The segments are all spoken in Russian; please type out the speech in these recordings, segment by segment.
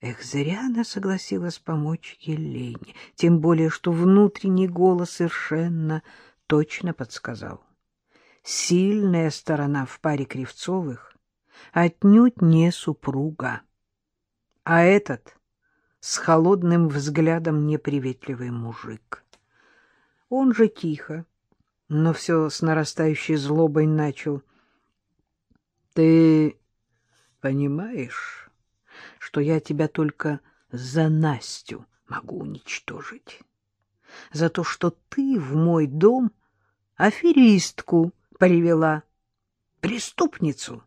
Эх, зря она согласилась помочь Елене, тем более, что внутренний голос совершенно точно подсказал. Сильная сторона в паре Кривцовых отнюдь не супруга, а этот с холодным взглядом неприветливый мужик. Он же тихо, но все с нарастающей злобой начал. — Ты понимаешь, что я тебя только за Настю могу уничтожить? За то, что ты в мой дом аферистку привела, преступницу,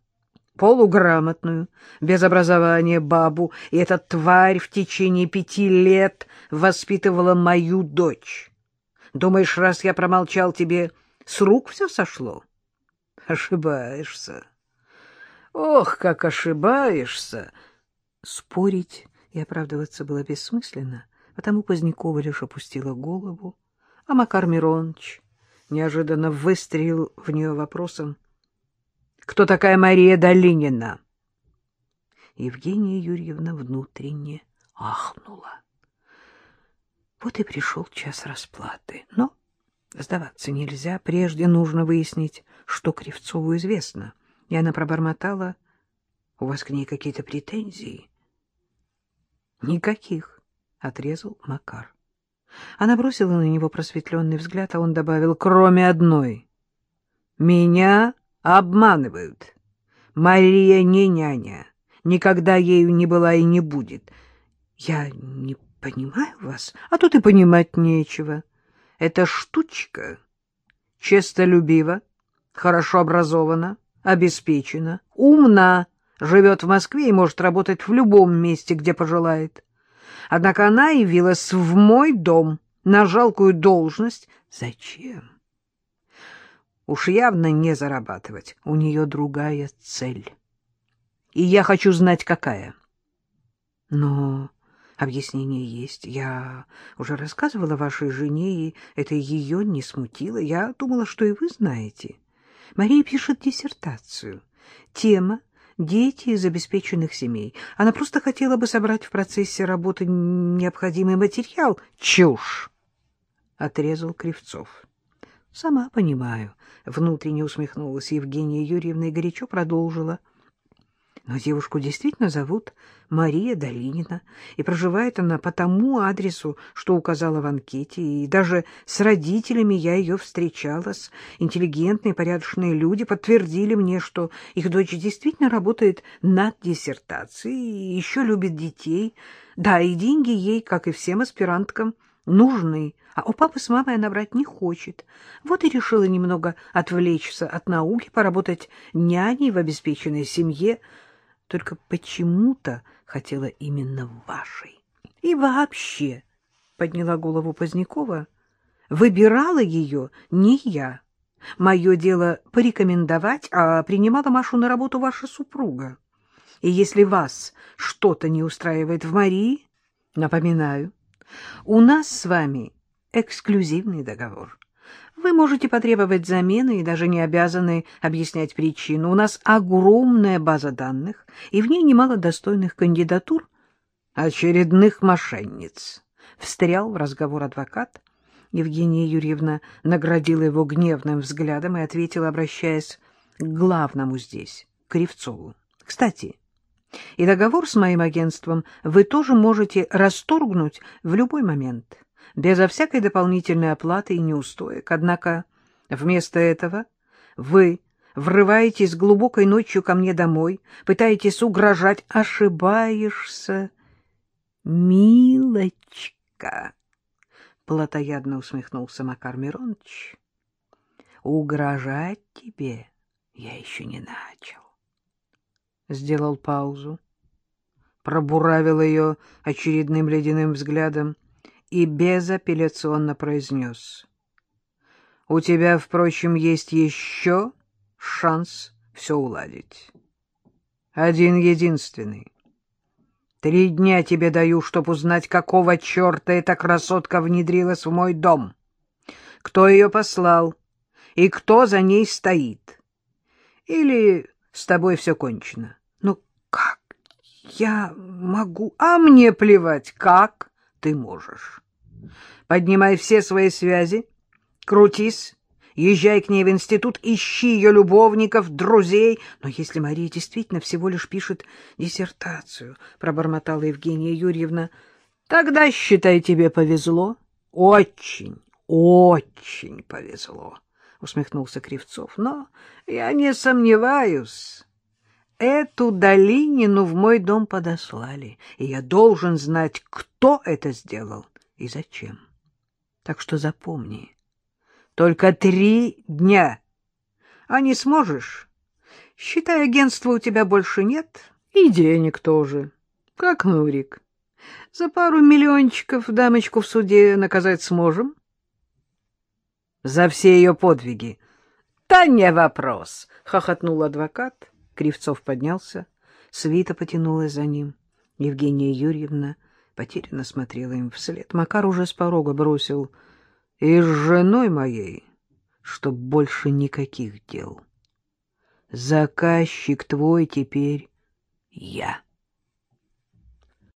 полуграмотную, без образования бабу, и эта тварь в течение пяти лет воспитывала мою дочь. Думаешь, раз я промолчал тебе, с рук все сошло? Ошибаешься. Ох, как ошибаешься! Спорить и оправдываться было бессмысленно, потому Позднякова лишь опустила голову, а Макар Миронович неожиданно выстрелил в нее вопросом. — Кто такая Мария Долинина? Евгения Юрьевна внутренне ахнула. Вот и пришел час расплаты. Но сдаваться нельзя. Прежде нужно выяснить, что Кривцову известно. И она пробормотала. — У вас к ней какие-то претензии? — Никаких, — отрезал Макар. Она бросила на него просветленный взгляд, а он добавил, — кроме одной. — Меня обманывают. Мария не няня, никогда ею не была и не будет. Я не понимаю вас, а тут и понимать нечего. Эта штучка честолюбива, хорошо образована, обеспечена, умна, живет в Москве и может работать в любом месте, где пожелает. Однако она явилась в мой дом на жалкую должность. Зачем? Уж явно не зарабатывать. У нее другая цель. И я хочу знать, какая. Но объяснение есть. Я уже рассказывала вашей жене, и это ее не смутило. Я думала, что и вы знаете. Мария пишет диссертацию. Тема дети из обеспеченных семей. Она просто хотела бы собрать в процессе работы необходимый материал. Чушь! — отрезал Кривцов. — Сама понимаю, — внутренне усмехнулась Евгения Юрьевна и горячо продолжила. Но девушку действительно зовут Мария Долинина, и проживает она по тому адресу, что указала в анкете, и даже с родителями я ее встречалась. Интеллигентные, порядочные люди подтвердили мне, что их дочь действительно работает над диссертацией и еще любит детей. Да, и деньги ей, как и всем аспиранткам, нужны, а у папы с мамой она брать не хочет. Вот и решила немного отвлечься от науки, поработать няней в обеспеченной семье, только почему-то хотела именно вашей. И вообще, — подняла голову Позднякова, — выбирала ее не я. Мое дело порекомендовать, а принимала Машу на работу ваша супруга. И если вас что-то не устраивает в Марии, напоминаю, у нас с вами эксклюзивный договор. Вы можете потребовать замены и даже не обязаны объяснять причину. У нас огромная база данных, и в ней немало достойных кандидатур очередных мошенниц. Встрял в разговор адвокат. Евгения Юрьевна наградила его гневным взглядом и ответила, обращаясь к главному здесь, Кривцову. Кстати, и договор с моим агентством вы тоже можете расторгнуть в любой момент безо всякой дополнительной оплаты и неустоек. Однако вместо этого вы врываетесь глубокой ночью ко мне домой, пытаетесь угрожать. Ошибаешься, милочка, — плотоядно усмехнулся Макар Миронович. Угрожать тебе я еще не начал. Сделал паузу, пробуравил ее очередным ледяным взглядом и безапелляционно произнес. — У тебя, впрочем, есть еще шанс все уладить. Один единственный. Три дня тебе даю, чтоб узнать, какого черта эта красотка внедрилась в мой дом, кто ее послал и кто за ней стоит. Или с тобой все кончено. Ну, как Я могу... А мне плевать, как ты можешь. Поднимай все свои связи, крутись, езжай к ней в институт, ищи ее любовников, друзей. Но если Мария действительно всего лишь пишет диссертацию, — пробормотала Евгения Юрьевна, — тогда, считай, тебе повезло. Очень, очень повезло, — усмехнулся Кривцов. Но я не сомневаюсь... Эту Долинину в мой дом подослали, и я должен знать, кто это сделал и зачем. Так что запомни, только три дня. А не сможешь? Считай, агентства у тебя больше нет, и денег тоже. Как Нурик. За пару миллиончиков дамочку в суде наказать сможем? За все ее подвиги. Да не вопрос, — хохотнул адвокат. Кривцов поднялся, свита потянулась за ним. Евгения Юрьевна потерянно смотрела им вслед. Макар уже с порога бросил «И с женой моей, чтоб больше никаких дел. Заказчик твой теперь я».